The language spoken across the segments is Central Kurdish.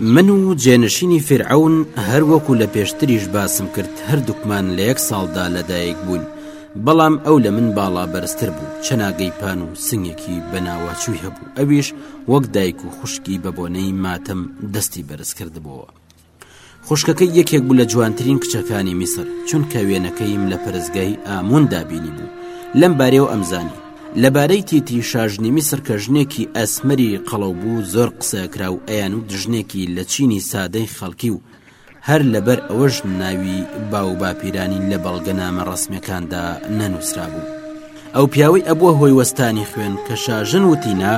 من و جێنشینی فیرعەون هەر وەکو لە پێشتریش باسم کرد هەردووکمان لە یەک ساڵدا لەدایک بووین بەڵام ئەو لە من باڵا بەرزتر بوو چەناگەی پان و سنگێکی بەناواچووی هەبوو ئەویش وەک دایک و خوشکی بە بۆنەی ماتەم دەستی بەرز کردبووەوە خوشکەکەی یەکێک بوو لە جوانترین کچەکانی میسر چونکە وێنەکەیم لە پەرستگای ئاموندا بینی بوو لەم بارەیەوە ئەمزانی لەبارەی تیتی شاژنی میسر کە ژنێکی ئەسمەری قەڵەو بوو زۆر قسەکرا و ئەیانوت ژنێکی لە چینی سادەی خەڵکی و هەر لەبەر ئەوەش ناوی باووباپیرانی لە بەڵگەنامە ڕەسمیەکاندا نەنووسرابوو ئەو پیاوەی ئەبووە هۆی وەستانی خوێن کە شاژن وتی نا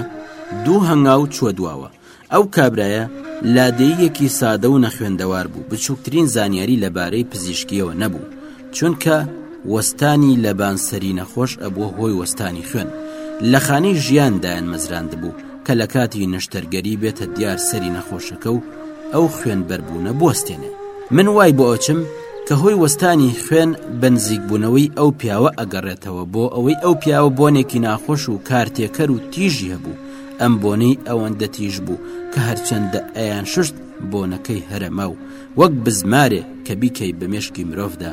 دوو هەنگاو چووە دواوە. ئەو کابرایە لادێییەکی سادە و نەخوێندەوار بوو بچووکترین زانیاری لەبارەی پزیشکیەوە نەبوو چونکە وەستانی لەبان سەری نەخۆش ئەبووە هۆی وەستانی خوێن لە خانی ژیان دایان مەزراند بوو کە لە کاتی نەشتەرگەری بێتە دیار سەری نەخۆشەکە و ئەو خوێن بەربوونە بوەستێنێ من وای بۆ ئەوچم کە هۆی وەستانی خوێن بەنزیکبوونەوەی ئەو پیاوە ئەگەڕێتەوە بۆ ئەوەی ئەو پیاوە بۆنێکی ناخۆش و کارتێکەر و تیژی هەبوو ئەم بۆنەی ئەوەندە تیژ بوو کە هەرچەندە ئەیان ششت بۆنەکەی هەرەما و وەک بزمارێ کە بیکەی بە مێشکی مرۆڤدا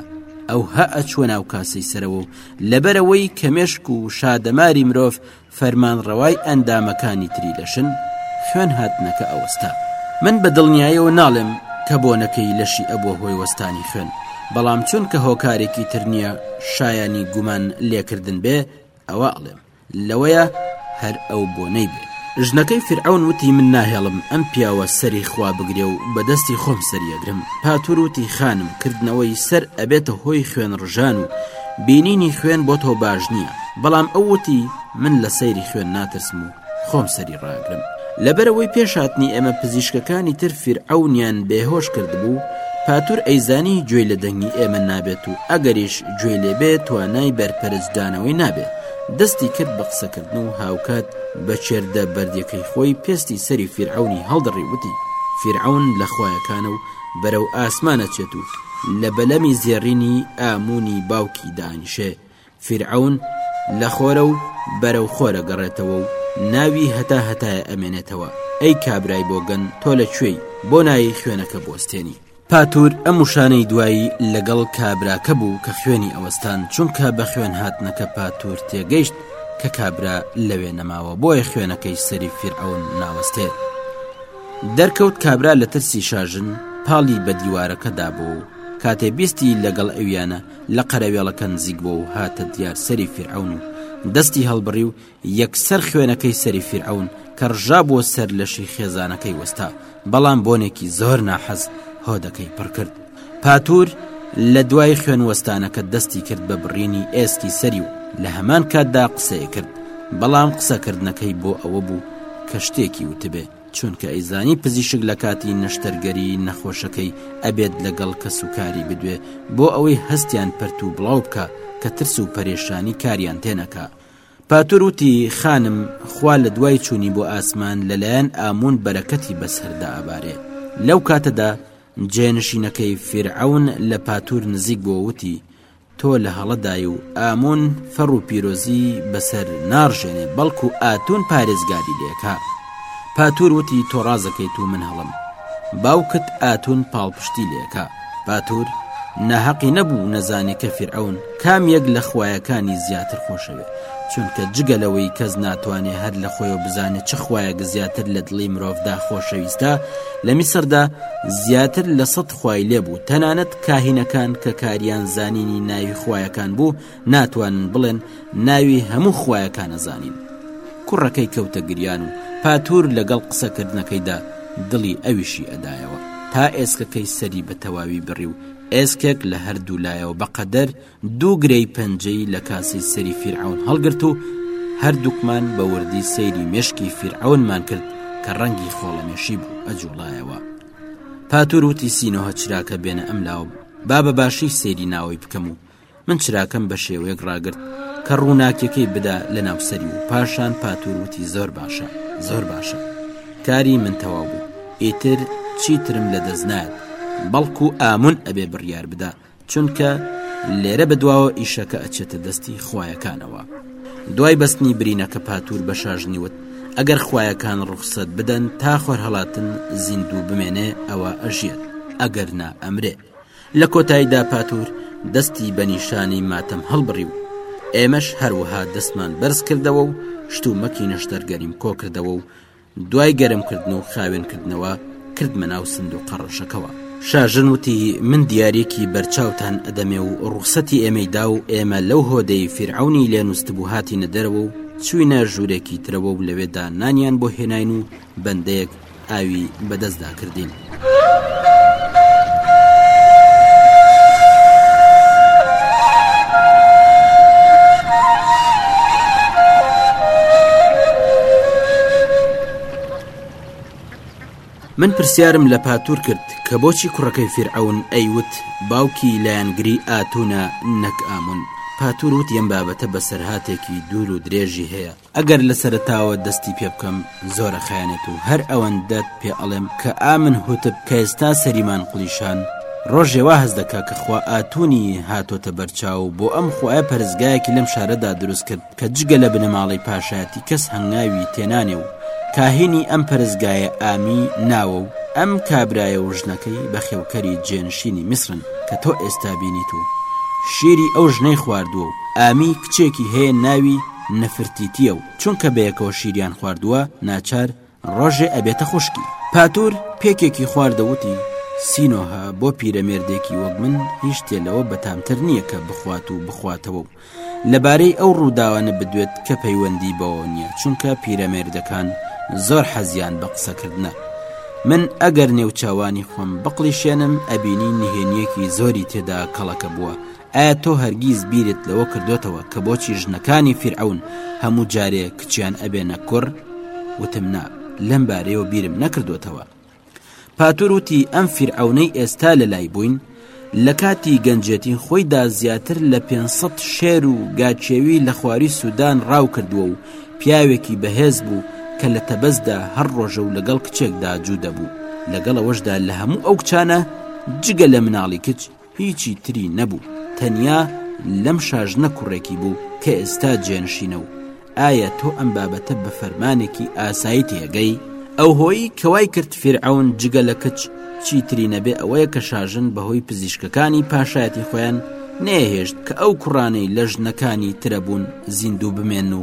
ئەو هە ئەچوە ناو کاسەی سەرەوە و لەبەرەوەی کە مێشک و شادەماری مرۆڤ فەرمان ڕەوای ئەندامەکانی تری لەشن خوێن هاتنەکە ئەوەستا من بە دڵنیایەوە ناڵێم کە بۆنەکەی لەشی ئەبووە هۆی وەستانی خوێن بەڵام چونکە هۆکارێکی تر نییە شایانی گومان لێکردن بێ ئەوە ئەڵێم لەوەیە هەر ئەو بۆنەی بێ. ژنەکەی فیرعەون وتی، من ناهێڵم ئەم پیاوە سەری خوا بگرێ و بە دەستی خۆم سەری ئەگرم. پاتور وتی، خانم کردنەوەی سەر ئەبێتە هۆی خوێن ڕژان و بینینی خوێن بۆ تۆ باش نییە. بەڵام ئەو وتی، من لە سەیری خوێن ناترسم و خۆم سەری ڕاگرم. لەبەرئەوەی پێش هاتنی ئێمە پزیشکەکانی تر فیرعەونیان بێهۆش کردبوو، پاتور ئەیزانی گوێی لە دەنگی ئێمە نابێت و ئەگەریش گوێی لێ بێ توانای بەرپەرچدانەوەی نابێ. دەستی کرد بە قسەکردن و هاوکات بە چێردە بەردیەکەی خۆی پێستی سەری فیرعەونی هەڵدڕی وتی، فیرعەون لە خوایەکانە و بەرەو ئاسمان ئەچێت و لە بەلەمی زێڕینی ئاموونی باوکی دانیشێ، فیرعەون لە خۆرە و بەرەو خۆر ئەگەڕێتەوە و ناوی هەتا هەتایە ئەمێنێتەوە، ئەی کابرای بۆگەن تۆ لە کوێی بۆ نایەی خوێنەکە بوەستێنی؟ پاتور ئەم وشانەی دوایی لەگەڵ کابراکە بوو کە خوێنی ئەوەستان چونکە بە خوێن هاتنەکە پاتور تێگەیشت کە کابرا لەوێ نەماوە بۆیە خوێنەکەی سەری فیرعون ناوەستێ دەرکەوت کابرا لە ترسی شاژن پاڵی بە دیوارەکەدا بوو کاتێ بیستی لەگەڵ ئەویانە لە قەرەوێڵەکە نزیک بۆ و هاتە دیار سەری فیرعون و دەستی هەڵبڕی و یەکسەر خوێنەکەی سەری فیرعەون کە ڕژابووە سەر لەشی خێزانەکەی وەستا بەڵام بۆنێکی زۆر ناحەز هۆدەکەی پڕکرد پاتور لە دوای خوێنوەستانەکە دەستی کرد بە بڕینی ئێسکی سەری و لە هەمان کاتدا قسەیە کرد بەڵام قسەکردنەکەی بۆ ئەوە بوو کە شتێکی وتبێ چونکە ئەیزانی پزیشک لە کاتی نەشتەرگەری نەخۆشەکەی ئەبێت لەگەڵ کەس و کاری بدوێ بۆ ئەوەی هەستیان پەرت و بڵاو بکە کە ترس و پەرێشانی کاریان تێنەکە پاتور وتی، خانم، خوا لە دوای چوونی بۆ ئاسمان لە لایەن ئامون بەرەکەتی بە سەردا ئەبارێ. لەو کاتەدا جێنشینەکەی فیرعەون لە پاتور نزیک بووە وتی، تۆ لە هەڵەدای و ئامون فەڕ و پیرۆزیی بە سەر ناڕژێنێ بەڵکوو ئاتون پارێزگاری لێکا. پاتور وتی تۆ ڕازەکەیت و من هەڵم باوکت ئاتون پاڵپشتی لێکە پاتور ناهەقی نەبوو نەزانێ کە فرعون کام یەک لە خویەکانی زیاتر خۆشەوێ چونکە جگە لەوەی کەس ناتوانێ هەر لە خۆی و بزانێت چ خویەک زیاتر لە دڵی مرۆڤدا خۆشەویستە لە میسردا زیاتر لە سەد خوای لێبوو تەنانەت کاهینەکان کە کاریان زانینی ناوی خویەکان بوو ناتوانن بڵێن ناوی هەموو خویەکانە زانین کوڕەکەی کەوتە گریان و پاتور لەگەڵ قسەکردنەکەیدا دڵی ئەویشی ئەدایەوە تا ئێسکەکەی سەری بە تەواوی بڕی و ئێسکێک لە هەردوو لایەوە بەقەدەر دوو گرەی پەنجەی لە کاسی سەری فیرعون هەڵگرت و هەردووکمان بە وردی سەیری مشکی فیرعونمان کرد کە ڕەنگی خۆڵەمێشی بوو ئەجوڵایەوە پاتور وتی سینەوە چراکە بێنە ئەم لاوە با بە باشی سەیری ناوەی بکەم و من چراکەم بە شێوەیەک ڕاگرت کە ڕووناکیەکەی بدا لە ناوسەری و پاشان پاتوروتی زۆر باشە زۆر باشە کاری من تەواو بوو ئیتر چیترم لە دەست نایەت بەڵکو ئامون ئەبێ بڕیار بدا چونکە لێرە بەدواوە ئیشەکە ئەچێتە دەستی خویەکانەوە دوای بەستنی برینەکە پاتور بە شاژنیوت ئەگەر خویەکان ڕوخسەت بدەن تا خۆر هەڵاتن زیندوو بمێنێ ئەوە ئەژێت ئەگەر نا ئەمرێ لە کۆتاییدا پاتور دەستی بە نیشانەی ماتەم هەڵبڕی و ئێمەش هەروەها دەستمان بەرز کردەوە و شتومەکی نەشتەرگەریم کۆکردەوە و دوای گەرمکردن و خاوێنکردنەوە کردمە ناو سندوو قەڕەشەکەوە شاژن وتی من دیارێکی بەرچاوتان ئەدەمێ و ڕوخسەتی ئێمەی دا و ئێمە لەو هۆدەی فیرعونی لێنووسبوو هاتینە دەرەوە و چوینە ژوورێکی ترەوە و لەوێدا نانیان بۆ هێناین و بەندەیەک ئاوی بە دەستدا کردین. من پرسیارم لە پاتور کرد کە بۆچی کوڕەکەی فیرعون ئەیوت باوکی لایەنگری ئاتونە نەک ئامون پاتور وتیم بابەتە بەسەرهاتێکی دوور و درێژی هەیە ئەگەر لە سەرەتاوە دەستی پێ بکەم زۆرە خیانەت و هەر ئەوەندەت پێ ئەڵێم کە ئامن هوتب کە ئێستا سەریمان قلیشان ڕۆژێوا هەز دەکا کە خوا ئاتونی هاتۆتە بەرچاو بۆ ئەم خوایە پەرستگایەکی لەم شارەدا دروست کرد کە جگە لە بنەماڵەی پاشایەتی کەس هەنگاوی تێنانێ و کاهینی ئەم پەرستگایە ئامی ناوە و ئەم کابرایە و ژنەکەی بەخێوکەری جێنشینی میسرن کە تۆ ئێستا بینیت و شیری ئەو ژنەی خواردووە و ئامی کچێکی هەیە ناوی نفرتیتیەو چونکە بەیەکەوە شیریان خواردووە ناچار ڕۆژێ ئەبێتە خوشکی پاتور پێکێکی خواردە وتی سینۆها بۆ پیرەمێردێکی وەک من هیچ تێ لەوە بەتامتر نییە کە بخوات و بخواتەوە و لەبارەی ئەو ڕووداوانە بدوێت کە پەیوەندی بەوە نییە چونکە پیرەمێردەکان زۆر حەزیان بە قسەکردە من ئەگەر نێوچوانی خۆم بقلیشێنم ئەبینی نهێنیەکی زۆری تێدا کەڵەکە بووە ئایا تۆ هەرگیز بیرت لەوە کردوتەوە کە بۆچی ژنەکانی فیرعون هەموو جارێ کچیان ئەبێنە کوڕ وتم نا لەم بارەیەوە بیرم نەکردوتەوە پاتور وتی ئەم فیرعونەی ئێستا لە لای بووین لە کاتی گەنجێتی خۆیدا زیاتر لە 500 شێر و گاچێوی لە خواری سوودان ڕاو کردووە و پیاوێکی بەهێز بوو کە لە تەبەزدا هەر ڕۆژە و لەگەڵ کچێکدا جوو دەبوو لەگەڵەوەشدا لە هەموو ئەو کچانە جگە لە مناڵی کچ هیچی تری نەبوو تەنیا لەم شاژنە کوڕێکی بوو کە ئێستا جێنشینە و ئایا تۆ ئەم بابەتە بە فەرمانێکی ئاسایی تێگەی؟ ئەو هۆی کەوای کرد فیرعون جگە لە کچ چی تری نەبێ ئەوەیە کە شاژن بەهۆی پزیشکەکانی پاشایەتی خۆیان نەهێشت کە ئەو کوڕانەی لە ژنەکانی ترە بوون زیندوو بمێن و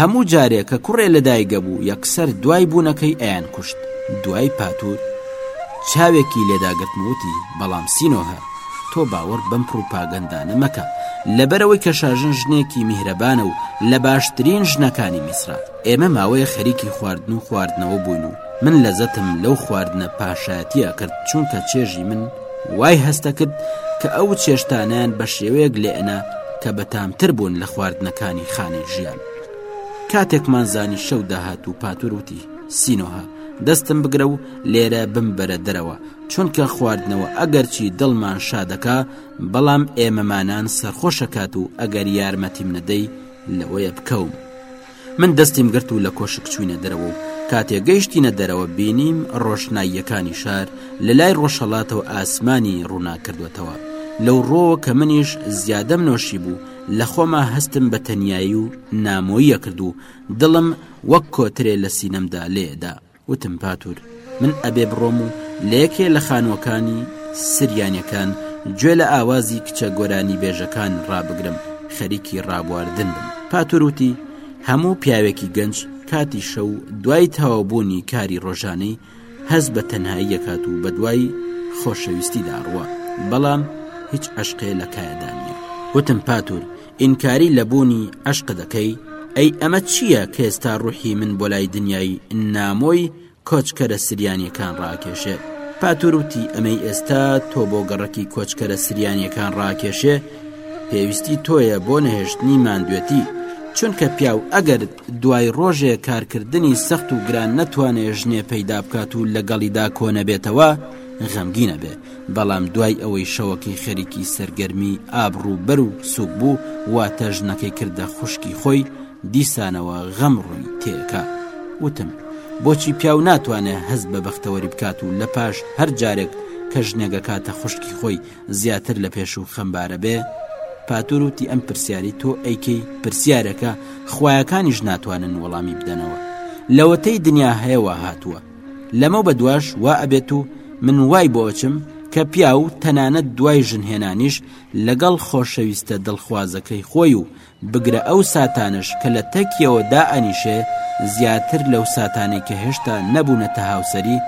هەموو جارێ کە کوڕێ لە دایگەبوو یەکسەر دوای بوونەکەی ئەیان کوشت دوای پاتور چاوێکی لێداگرتموتی بەڵام سینۆهە تۆ باوەڕ بەم پڕوپاگەندانە مەکە لەبەرەوەی کە شاژن ژنێکی میهرەبانە و لە باشترین ژنەکانی میسرا ئێمە ماوەیە خەریکی خواردن و خواردنەوە بوون و من لەزەتم لەو خواردنە پاشایەتیە کرد چونکە چێژی من وای هەستەکرد کە ئەو چێشتانیان بە شێوەیەک لێئنا کە بەتامتر بوون لە خواردنەکانی خانی ژیان کاتێکمان زانی شەو داهات و پاتوروتی سینۆها دەستم بگرە و لێرە بمبەرە دەرەوە چونکە خواردنەوە ئەگەرچی دڵمان شادەکە بەڵام ئێمەمانان سەرخۆشەکات و ئەگەر یارمەتیم نەدەی لەوەیە بکەوم. من دەستیم گرت و لە کۆشک چووینە دەرەوە و کاتێ گەیشتینە دەرەوە بینیم ڕۆشناییەکانی شار لە لای ڕۆژهەڵاتەوە ئاسمانی ڕووناک کردووەتەوە، لەو ڕووەوە کە منیش زیادەم نۆشیبوو لە خۆما هەستم بە تەنیایی و نامۆییە کرد و دڵم وەک کۆترێ لە سینەمدا لێ دا. وتم پاتور من ئەبێ بڕۆم و لە یەکێ لە خانووەکانی سریانەکان گوێ لە ئاوازی کچە گۆرانی بێژەکان ڕابگرم خەریکی ڕابواردن بم پاتوروتی هەموو پیاوێکی گەنج کاتی شەو دوای تەوابوونی کاری ڕۆژانەی هەز بە تەنایی یەکات و بە دوای خۆشەویستی داڕوە بەڵام هیچ عشقێ لە کایەدانە وتم پاتور ئینکاری لە بوونی عەشق دەکەی؟ ئەی ئەمە چییە کە ئێستا ڕوحی من بۆ لای دنیای نامۆی کۆچکەرە سریانیەکان ڕاکێشێ پاتوروتی ئەمەی ئێستا تۆ بۆ گەڕەکی کۆچکەرە سریانیەکان ڕاکێشێ پێویستی تۆیە بۆ نەهێشتنی ماندوێتی چونکە پیاو ئەگەر دوای ڕۆژێ کارکردنی سەخت و گران نەتوانێ ژنێ پەیدا بکات و لەگەڵیدا کۆنەبێتەوە غەمگینە بێ بەڵام دوای ئەوەی شەوەکەی خەریکی سەرگەرمی ئابڕوو بەر و سوک بوو واتە ژنەکەی کردە خوشکی خۆی دیسانەوە غەم ڕووی تێکا وتم بۆچی پیاو ناتوانێت هەست بە بەختەوەری بکات و لە پاش هەر جارێک کە ژنێگەکاتە خوشکی خۆی زیاتر لە پێش و خەمبارە بێ پاتور وتی ئەم پرسیاری تۆ ئەیکەی پرسیارەکە خویەکانیش ناتوانن وەڵامی بدەنەوە لەوەتەی دنیا هەیەوە هاتووە لەمەو بەدواش وا ئەبێت و من وای بۆ ئەچم کە پیاو تەنانەت دوای ژن هێنانیش لەگەڵ خۆشەویستە دڵخوازەکەی خۆی و بگرە ئەو ساتانەش کە لە تەکیەوە دائەنیشێ زیاتر لەو ساتانەی کە هێشتا نەبوونەتە هاوسەری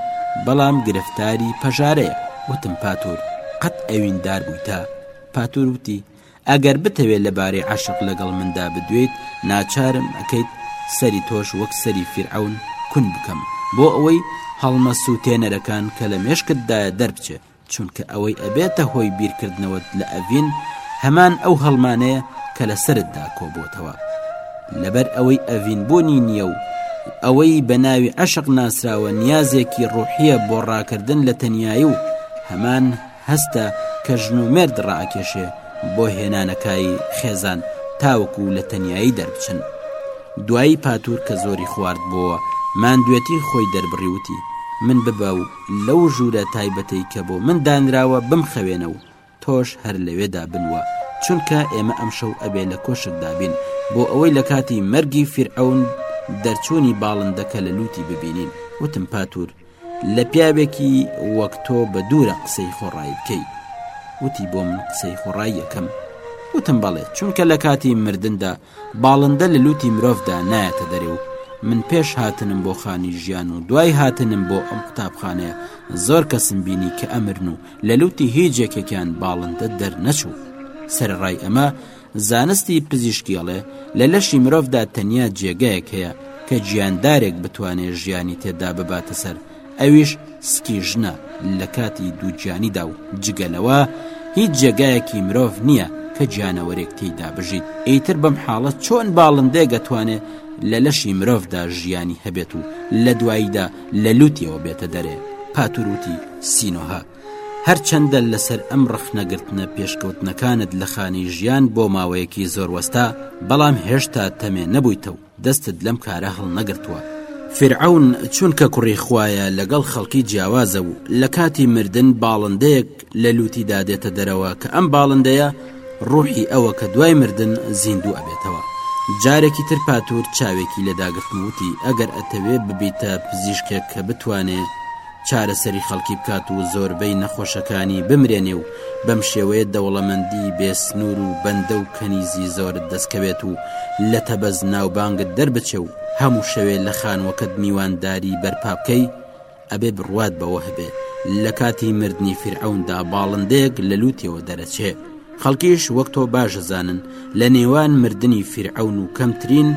بەڵام گرفتاری پەژارەیە. وتم پاتور قەت ئەویندار بوویتە؟ پاتور وتی ئەگەر بتەوێت لەبارەی عەشق لەگەڵ مندا بدوێیت ناچارم ئەکەیت سەری تۆش وەک سەری فیرعەون کون بکەم بۆ ئەوەی هەڵمە سووتێنەرەکان کە لە مێشکتدایە دەربچێ چونکە ئەوەی ئەبێتە هۆی بیرکردنەوەت لە ئەڤین هەمان ئەو هەڵمانەیە کە لە سەرتدا کۆبووتەوە لەبەر ئەوەی ئەڤین بوونی نییە و ئەوەی بە ناوی عەشق ناسراوە نیازێکی ڕوحیە بۆ ڕاکردن لە تەنایی و هەمان هەستە کە ژن و مێرد ڕائەکێشێ بۆ هێنانەکای خێزان تاوەکو لە تەنیایی دەربچن. دوایی پاتور کە زۆری خواردبۆوە ماندوێتی خۆی دەربڕی وتی، من ببە و لەو ژوورە تایبەتەی کە بۆ من دانراوە بمخەوێنە و تۆش هەر لەوێدا بنوە چونکە ئێمە ئەمشەو ئەبێ لە کۆشکدا بین بۆ ئەوەی لە کاتی مەرگی فیرعەون دەرچوونی باڵندەکە لە لووتی ببینین. وتم پاتور لە پیاوێکی وەک تۆ بە دوورە قسەی خۆڕایی بکەی وتی بۆ من قسەی خۆڕای یەکەم وتم بەڵێ چونکە لە کاتی مردندا باڵندە لە لوتی مرۆڤدا نایەتە دەرێ و من پێش هاتنم بۆ خانی ژیان و دوای هاتنم بۆ ئەم قوتابخانەیە زۆر کەسم بینی کە ئەمرن و لە لوتی هیچ یەکێکیان باڵندە دەرنەچوو سەرڕای ئەمە زانستی پزیشکی ئەڵێ لە لەشی مرۆڤدا تەنیا جێگایەک هەیە کە گیاندارێک بتوانێت ژیانی تێدا بباتە سەر ئەویش سکی ژنە لە کاتی دووگیانیدا و جگە لەوە هیچ جێگایەکی مرۆڤ نییە کە گیانەوەرێک تێیدا بژیت ئیتر بەم حاڵە چۆن باڵندێک دەتوانێت لە لەشی مرۆڤدا ژیانی هەبێت و لە دواییدا لە لوتیەوە بێتە دەرێ پاتوروتی سینۆهات هەرچەندە لەسەر ئەم ڕەخنەگرتنە پێشکەوتنەکانت لە خانەی ژیان بۆ ماوەیەکی زۆر وەستا بەڵام هێشتا تەمێ نەبوویتە و دەستت لەم کارە هەڵنەگرتووە فیرعەون چونکە کوڕی خوایە لەگەڵ خەڵکی جیاوازە و لە کاتی مردن باڵندەیەک لە لووتیدا دێتە دەرەوە کە ئەم باڵندەیە ڕوحی ئەوە کە دوای مردن زیندوو ئەبێتەوە جارێکی تر پاتور چاوێکی لێداگرتن وتی ئەگەر ئەتەوێ ببیتە پزیشکێک کە بتوانێ چارەسەری خەڵکی بکات و زۆربەی نەخۆشەکانی بمرێنێ و بەم شێوەیە دەوڵەمەندی بێ سنوور و بەندە و کەنیزی زۆرت دەستکەوێت و لە تەبەز ناوبانگت دەربچێ و هەموو شەوێ لە خانووەکەت میوانداری بەرپا بکەی ئەبێ بڕوات بەوە هەبێ لە کاتی مردنی فیرعەوندا باڵندەیەک لە لووتەوە دەرەچێ خەڵکیش وەک تۆ باشەزانن لە نێوان مردنی فیرعەون و کەمترین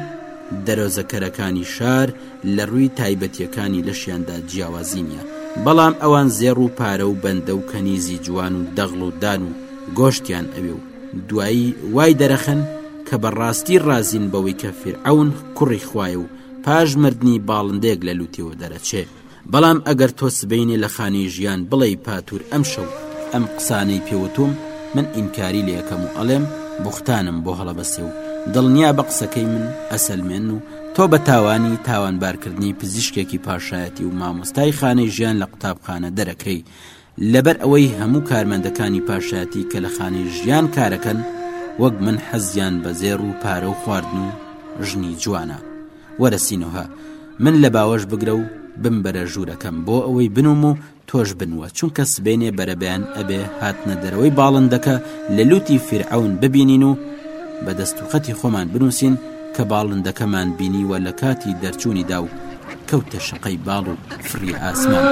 دەرۆزەکەرەکانی شار لە ڕووی تایبەتیەکانی لەشیاندا جیاوازی نیە بەڵام ئەوان زێڕ و پارە و بەندە و کەنیزی جوان و دەغڵ و دان و گۆشتیان ئەوێ و دوایی وای دەرەخەن کە بە ڕاستی ڕازین بەوەی کە فیرعەون کوڕی خوایە و پاش مردنی باڵندەیەک لە لوتیەوە دەرەچێ بەڵام ئەگەر تۆ سبەینێ لە خانەی ژیان بڵێی پاتور ئەم شەو ئەم قسانەی پێ وتووم من ئینکاری لێ ئەکەم و ئەڵێم بوختانم بۆ هەڵەبەسێ و دڵنیا بە قسەکەی من ئەسەلمێن و تۆ بە تاوانی تاوانبارکردنی پزیشکێکی پاشایەتی و مامۆستای خانەی ژیان لە قوتابخانە دەرەکرێی لەبەر ئەوەی هەموو کارمەندەکانی پاشایەتی کە لە خانەی ژیان کارەکەن وەک من حەزیان بە زێڕ و پارە و خواردن و ژنی جوانە وەرەسینەوە من لە باوەش بگرە و بمبەرە ژوورەکەم بۆ ئەوەی بنوم و تۆش بنوە چونکە سبەینێ بەرەبەیان ئەبێ هاتنە دەرەوەی باڵندەکە لە لوتی فرعون ببینین و بە دەست و خەتی خۆمان بنووسین کە باڵندەکەمان بینیوە لە کاتی دەرچوونی دا و کەوتە شەقەی باڵ و فڕیە ئاسمان.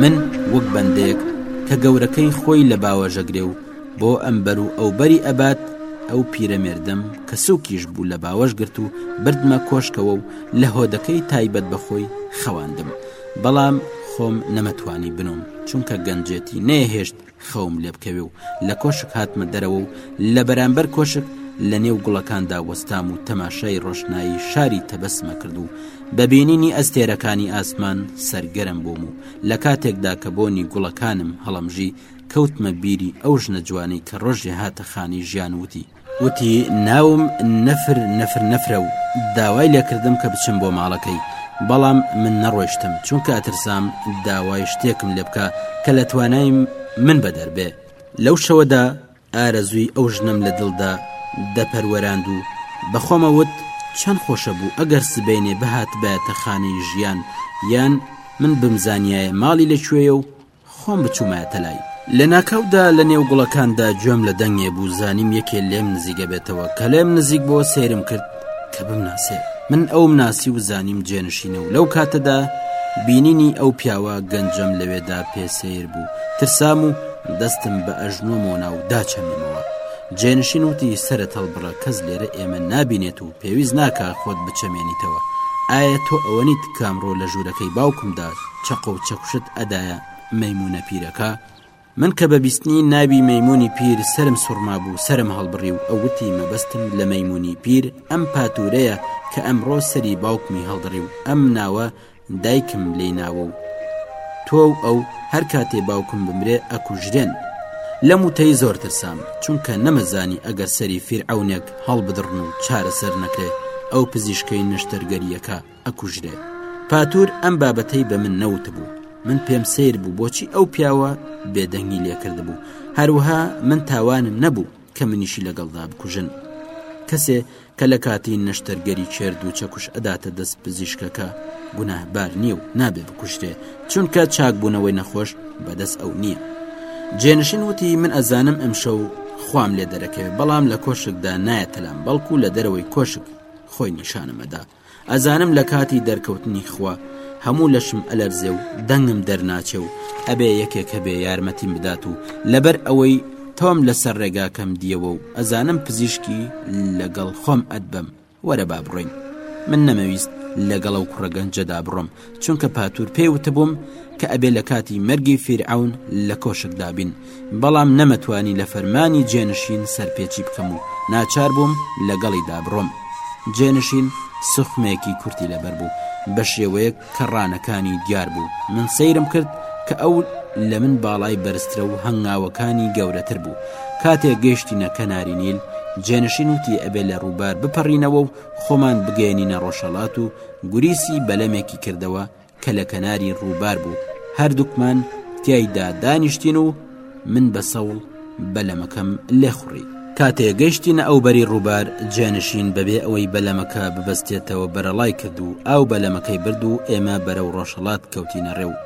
من وەک بەندەیەک کە گەورەکەی خۆی لە باوەژەگرێ و بۆ ئەم بەر و ئەو بەری ئەبات ئەو پیرەمێردەم کە سوکیش بوو لە باوەش گرت و بردمە کۆشکەوە و لە هۆدەکەی تایبەت بەخۆی خەواندم بەڵام خۆم نەمەتوانی بنوم چونکە گەنجێتی نەهێشت خەوم لێ بکەوێ و لە کۆشک هاتمە دەرەوە و لە بەرامبەر کۆشک لە نێو گوڵەکاندا وەستام و تەماشای ڕۆشنایی شاری تەبەسمە کرد و بە بینینی ئەستێرەکانی ئاسمان سەرگەرم بووم و لە کاتێکدا کە بۆنی گوڵەکانم هەڵمژی کەوتمە بیری ئەو ژنە جوانەی کە ڕۆژێ هاتە خانی ژیان وتی وتی، ناوم نەفر نەفر نەفرە و داوای لێ کردم کە بچم بۆ ماڵەکەی، بەڵام من نەڕۆیشتم، چونکە ئەترسام داوای شتێکم لێ بکا کە لە توانای من بە دەر بێ. لەو شەوەدا ئارەزووی ئەو ژنەم لە دڵدا دەپەروەراند و بە خۆم ئەوت، چەند خۆشە بوو ئەگەر سبەینێ بهاتبایەتە خانەی ژیان، یان من بمزانیایە ماڵی لە کوێیە و خۆم بچوومایەتە لای. لە ناکاودا لە نێو گوڵەکاندا گوێم لە دەنگێ بوو زانیم یەکێ لێم نزیگە بێتەوە کە لێم نزیک بۆ سەیرم کرد کە بمناسێ من ئەوم ناسی و زانیم جێنشینە و لەو کاتەدا بینینی ئەو پیاوە گەنجەم لەوێدا پێ سیر بوو ترسام و دەستم بە ئەژنۆ مۆنا و داچەمیمەوە جێنشین وتی سرە تەڵبڕە کەس لێرە ئێمە نابینێت و پێویست ناکە خۆت بچەمێنیتەوە ئایا تۆ ئەوەنیت کامڕۆ لە ژوورەکەی باوکمدا چەقۆ و چەکوشت ئەدایە مەیموونە پیرەکە، من کە بە بیستنی ناوی مەیموونی پیر سەرم سوڕما بوو سەرم هەڵبڕی و ئەوتی مەبەستم لە مەیموونی پیر ئەم پاتوورەیە کە ئەمڕۆ سەری باوکمی هەڵدڕی و ئەم ناوە دایکم لێی ناوە و تۆ و ئەو هەر کاتێ باوکم بمرێ ئەکوژرێن. لەم وتەی زۆر ترسام چونکە نەمەزانی ئەگەر سەری فیرعەونێک هەڵبدڕن و چارەسەر نەکرێ ئەو پزیشکەی نەشتەرگەرییەکە، ئەکوژرێت پاتور ئەم بابەتەی بە من نەوت بوو من پێم سیر بوو بۆچی ئەو پیاوە بێدەنگی لێکرد بوو هەروەها من تاوانم نەبوو کە منیشی لەگەڵدا بکوژن کەسێ کە لە کاتی نەشتەرگەری چێرد و چەکوش ئەداتە دەست پزیشکەکە گوناهبار نییە و نابێ بکوشتێ چونکە چاکبوونەوەی نەخۆش بەدەست ئەو نییە جێنشین وتی من ئەزانم ئەمشە و خوام لێ دەرەکەوێت بەڵام لە کۆشکدا نایە تەلام بەڵکو لە دەرەوەی کۆشک خۆی نیشانەمەدا ئەزانم لە کاتی دەرکەوتنی خوا هەموو لەشم ئەلەرزێ و دەنگم دەرناچێ و ئەبێ یەکێک هەبێ یارمەتیم بدات و لەبەر ئەوەی تۆم لەسەر ڕێگاکەم دیەوە و ئەزانم پزیشکی لەگەڵ خۆم ئەدبەم وەرە با بڕۆین من نەمەویست لەگەڵ ئەو کوڕە گەنجەدا بڕۆم چونکە پاتور پێی وتبووم کە ئەبێ لە کاتی مەرگی فیرعەون لە کۆشکدا بین بەڵام نەمەتوانی لە فەرمانی جێنشین سەرپێچی بکەم و ناچار بووم لەگەڵیدا بڕۆم جێنشین سوخمێکی کورتی لەبەر بوو بە شێوەیەک کە ڕانەکانی دیار بوو من سەیرم کرد کە ئەو لە من باڵای بەرزترە و هەنگاوەکانی گەورەتر بوو کاتێک گەشتینە کەناری نیل جێنشین وتی ئەبێ لە ڕووبار بپەڕینەوە و خۆمان بگەێنینە ڕۆژهڵات و گوریسی بەلەمێکی کردەوە کە لە کەناری ڕووبار بوو هەردووکمان تایدا دانیشتین و من بە سەوڵ بەلەمەکەم لێخوڕی کاتێ گەشتینە ئەو بەری ڕووبار جێنشین بەبێ ئەوەی بەلەمەکە ببەستێتەوە بەرەڵای کرد و ئاو بەلەمەکەی برد و ئێمە بەرە و ڕۆژهڵات کەوتینە ڕێ و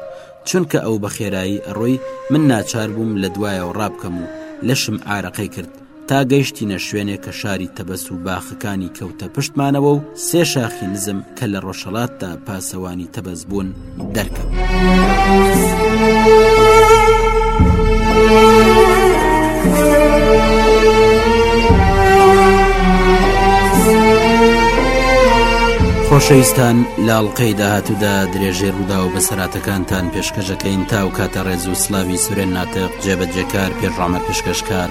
چونکە ئەو بە خێرایی ئەڕۆی من ناچار بووم لە دوایەوە ڕابکەم و لەشم ئارەقەی کرد تا گەیشتینە شوێنێک کە شاری تەبەس و باخەکانی کەوتە پشتمانەوە و سێ شاخی نزم کە لە ڕۆژهڵاتدا پاسەوانی تەبەز بوون دەرکەوت. خۆشەویستان لاڵقەی داهاتوودا درێژێ ڕوودا و بەسەراتەکانتان پێشکەشەکەین تا و کاتە ڕێز و سلاوی سورێن ناتەق جێبەجێکار پێشڕامە پێشکەشکار